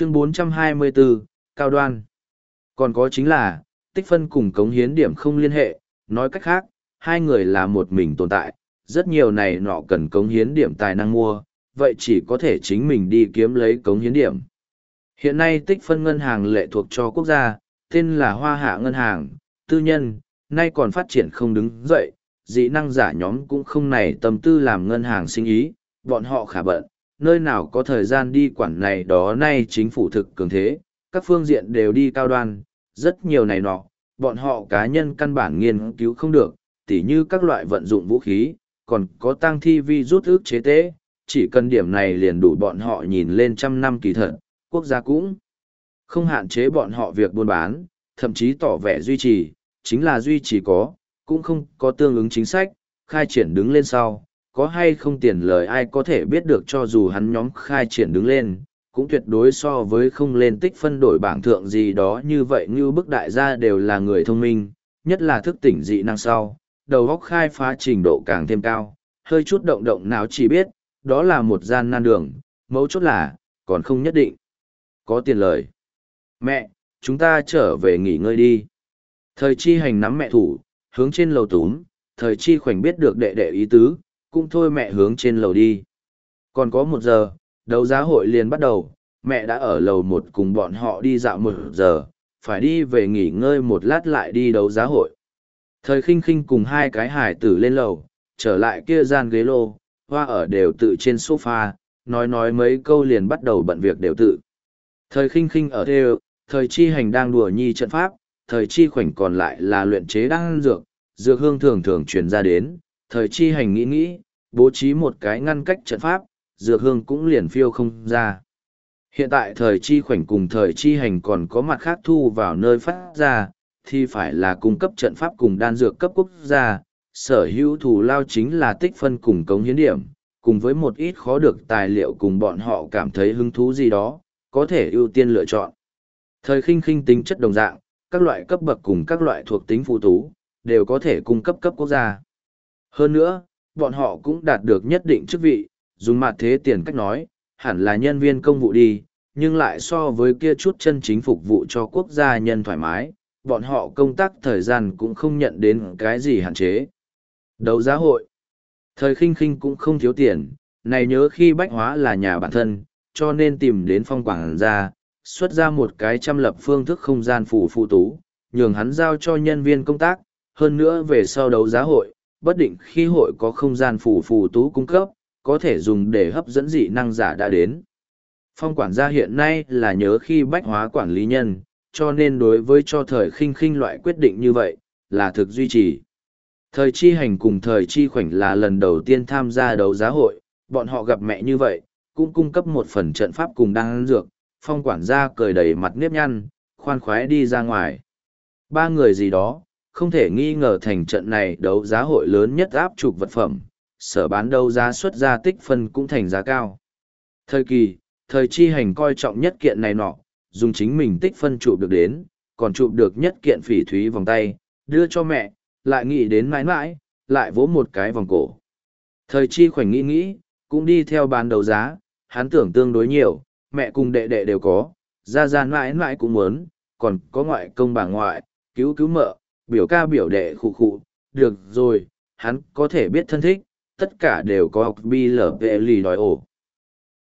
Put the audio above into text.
Chương 424, Cao Đoan. Còn có chính là, tích phân cùng cống hiến điểm không liên hệ, nói cách khác, hai người là một mình tồn tại, rất nhiều này nọ cần cống hiến điểm tài năng mua, vậy chỉ có thể chính mình đi kiếm lấy cống hiến điểm. Hiện nay tích phân ngân hàng lệ thuộc cho quốc gia, tên là Hoa Hạ Ngân hàng, tư nhân, nay còn phát triển không đứng dậy, dị năng giả nhóm cũng không này tâm tư làm ngân hàng sinh ý, bọn họ khả bận, nơi nào có thời gian đi quản này đó nay chính phủ thực cường thế, các phương diện đều đi cao đoan, rất nhiều này nọ, bọn họ cá nhân căn bản nghiên cứu không được, tỉ như các loại vận dụng vũ khí, còn có tăng thi vi rút ước chế tế, chỉ cần điểm này liền đủ bọn họ nhìn lên trăm năm kỳ thật, quốc gia cũng không hạn chế bọn họ việc buôn bán, thậm chí tỏ vẻ duy trì, chính là duy trì có, cũng không có tương ứng chính sách, khai triển đứng lên sau, có hay không tiền lời ai có thể biết được cho dù hắn nhóm khai triển đứng lên, cũng tuyệt đối so với không lên tích phân đổi bảng thượng gì đó như vậy như bức đại gia đều là người thông minh, nhất là thức tỉnh dị năng sau, đầu óc khai phá trình độ càng thêm cao, hơi chút động động nào chỉ biết, đó là một gian nan đường, mấu chốt là, còn không nhất định. Có tiền lời. Mẹ, chúng ta trở về nghỉ ngơi đi. Thời chi hành nắm mẹ thủ, hướng trên lầu túm, thời chi khoảnh biết được đệ đệ ý tứ, cũng thôi mẹ hướng trên lầu đi. Còn có một giờ, đấu giá hội liền bắt đầu, mẹ đã ở lầu một cùng bọn họ đi dạo một giờ, phải đi về nghỉ ngơi một lát lại đi đấu giá hội. Thời khinh khinh cùng hai cái hải tử lên lầu, trở lại kia gian ghế lô, hoa ở đều tự trên sofa, nói nói mấy câu liền bắt đầu bận việc đều tự. Thời khinh khinh ở đều thời chi hành đang đùa nhi trận pháp, thời chi khoảnh còn lại là luyện chế đan dược, dược hương thường thường truyền ra đến, thời chi hành nghĩ nghĩ, bố trí một cái ngăn cách trận pháp, dược hương cũng liền phiêu không ra. Hiện tại thời chi khoảnh cùng thời chi hành còn có mặt khác thu vào nơi phát ra, thì phải là cung cấp trận pháp cùng đan dược cấp quốc gia, sở hữu thủ lao chính là tích phân cùng cống hiến điểm, cùng với một ít khó được tài liệu cùng bọn họ cảm thấy hứng thú gì đó, có thể ưu tiên lựa chọn. Thời khinh khinh tính chất đồng dạng, các loại cấp bậc cùng các loại thuộc tính phụ tú, đều có thể cung cấp cấp quốc gia. Hơn nữa, bọn họ cũng đạt được nhất định chức vị, dùng mặt thế tiền cách nói, hẳn là nhân viên công vụ đi, nhưng lại so với kia chút chân chính phục vụ cho quốc gia nhân thoải mái, bọn họ công tác thời gian cũng không nhận đến cái gì hạn chế. Đấu giá hội Thời khinh khinh cũng không thiếu tiền, này nhớ khi bách hóa là nhà bản thân, cho nên tìm đến phong quảng ra, xuất ra một cái trăm lập phương thức không gian phủ phụ tú, nhường hắn giao cho nhân viên công tác, hơn nữa về sau đấu giá hội, bất định khi hội có không gian phủ phù tú cung cấp, có thể dùng để hấp dẫn dị năng giả đã đến. Phong quản gia hiện nay là nhớ khi bách hóa quản lý nhân, cho nên đối với cho thời khinh khinh loại quyết định như vậy, là thực duy trì. Thời chi hành cùng thời chi khoảnh là lần đầu tiên tham gia đấu giá hội, bọn họ gặp mẹ như vậy, cũng cung cấp một phần trận pháp cùng đăng dược, phong quản gia cười đầy mặt nếp nhăn, khoan khoái đi ra ngoài. Ba người gì đó, không thể nghi ngờ thành trận này đấu giá hội lớn nhất áp trục vật phẩm, sở bán đấu giá xuất ra tích phân cũng thành giá cao. Thời kỳ, thời chi hành coi trọng nhất kiện này nọ, dùng chính mình tích phân chụp được đến, còn chụp được nhất kiện phỉ thúy vòng tay, đưa cho mẹ, lại nghĩ đến mãi mãi, lại vỗ một cái vòng cổ. Thời chi khoảnh nghĩ nghĩ, cũng đi theo bán đấu giá, hắn tưởng tương đối nhiều, mẹ cùng đệ đệ đều có, ra ra mãi mãi cũng muốn, còn có ngoại công bà ngoại, cứu cứu mợ, biểu ca biểu đệ khụ khụ, được rồi, hắn có thể biết thân thích, tất cả đều có học bi lở vệ lì đòi ổ.